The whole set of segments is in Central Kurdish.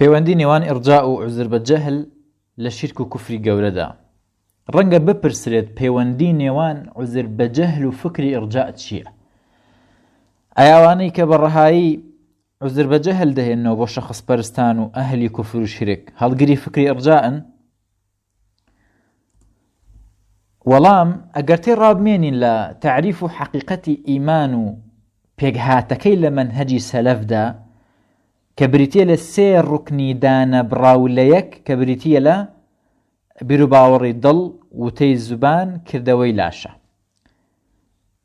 پەیوەندی نێوان ئیڕجاء و عوزر بە جەهل لە شیرک و کوفری گەورەدا. ڕەنگە بپرسرێت پەیوەندی نێوان عوزر بە جەهل و فکری ئیڕجاء چییە؟ ئایا ئەوانەی کە بە ڕەهایی عوزر بە جەهل دەهێننەوە بۆ شەخسپەرستان و ئەهلی کوفر و شیرک، هەڵگری فکری ئیڕجاءن؟ وەڵام، ئەگەر تێڕابمێنین لە تەعریف و حەقیقەتی ئیمان و پێکهاتەکەی لە مەنهەجی سەلەفدا کە بریتیە لە سێ ڕوکنی دانەبڕاو لە یەک کە بریتیە لە بیروباوەڕی دڵ وتەی زوبان کردەوەی لاشە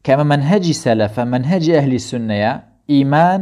کەمە مەنهەجی سەلەفە مەنهەجی ئەهلی سنەیە ئیمان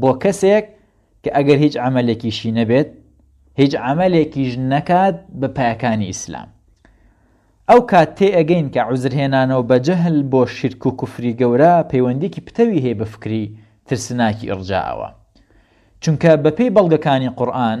بۆ کەسێک کە ئەگەر هیچ عەمەلێکیشی نەبێت هیچ عەمەلێکیش نەکات بە پایەکانی ئیسلام ئەو کات تێ ئەگەین کە عوزرهێنانەوە بە جەهل بۆ شیرک و کوفری گەورە پەیوەندێکی پتەوی هەیە بە فکری ترسناکی ئڕجائەوە چونکە بەپێی بەڵگەکانی قورئان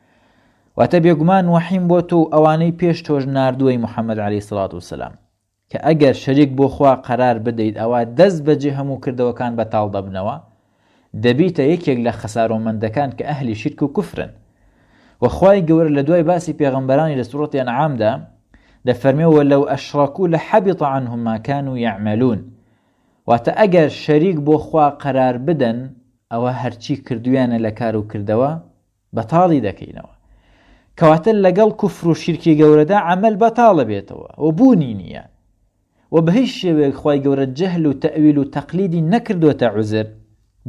واتە بێگومان وەحیم بۆ تۆ و ئەوانەی پێش تۆش ناردووەی محەمەد عەلەیهی سڵات و سلام کە ئەگەر شەریک بۆ خوا قەرار بدەیت ئەوا دەست بەجێ هەموو کردەوەکان بەتاڵ دەبنەوە دەبیتە یەکێک لە خەسارۆمەندەکان کە ئەهلی شیرک و کوفرن و خوای گەورە لە دوای باسی پێغەمبەرانی لە سوڕەتی ئەنعامدا دەفەرمێ وەلەو ئەشڕەکو لە حەبیط عنهم ما كانوا يعملون واتە ئەگەر شەریک بۆ خوا قەرار بدەن ئەوە هەرچی کردویانە لە کار و کردەوە بەتاڵی دەکەینەوە کەواتە لەگەڵ کوفر و شیرکی گەورەدا عمل بەتاڵە بێتەوە و بوونی نییە و بە هیچ شێوەیەک خی گەورە جەهل و تەویل و تەقلیدی نەکردوێتە عزر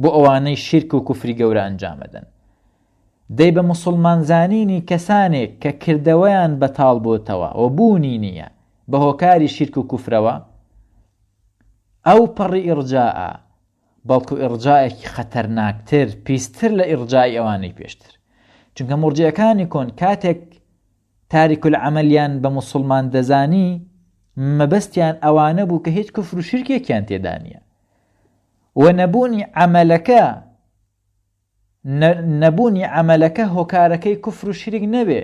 بۆ ئەوانەی شیرک و کوفری گەورە ئەنجامەدەن دەی بە مسلمانزانینی کەسانێک کە کردەوەیان بەتاڵ بۆتەوە و بوونی نییە بە هۆکاری شیرک و کوفرەوە ئەو پەڕی ئڕجاء بەڵکو ئیڕجاعێکی خەتەرناکتر، پیستر لە ئیڕجاعی ئەوانەی پێشتر. چونکە موڕجیعەکانی کۆن کاتێک تاریک العملیان بە موسڵمان دەزانی، مەبەستیان ئەوانە بوو کە هیچ کفر و شیرکێکیان تێدا نیە. و نەبوونی عەمەلەکە نەبوونی عەمەلەکە هۆکارەکەی کفر و شیرک نەبێ،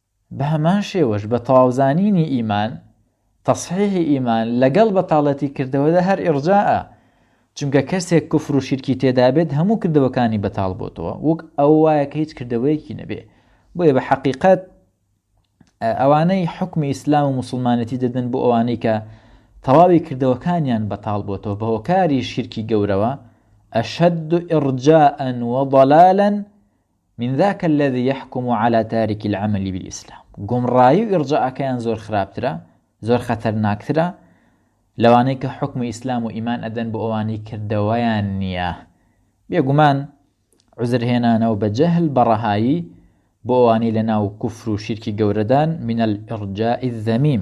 بە هەمان شێوەش بە تەواو زانینی ئیمان، تەسحیحی ئیمان، لەگەڵ بەتاڵەتی کردەوەدا هەر ئیڕجاعە، چونکە کەسێک کوفر و شیرکی تێدابێت هەموو کردەوەکانی بەتاڵ بۆتەوە، وەک ئەوە وایە کە هیچ کردەوەیەکی نەبێ، بۆیە بە حەقیقەت ئەوانەی حوکمی ئیسلام و موسڵمانەتی دەدەن بۆ ئەوانەی کە تەواوی کردەوەکانیان بەتاڵ بۆتەوە بە هۆکاری شیرکی گەورەوە، ئەشەد ئیڕجاعەن وەضەلالەن، من ذاک الذی یحکم علی تارک العمل بالاسلام گومڕایی و ئیڕجائەکەیان زۆر خراپترە زۆر خەتەرناکترە لەوانەی کە حوکم ئیسلام و ئیمان ئەدەن بۆ ئەوانەی کردەوەیان نییە بێگومان عزر هێنانەوە بە جەهل بەڕەهایی بۆ ئەوانەی لە ناو کوفر و شیرکی گەورەدان من الارجاء الذمیم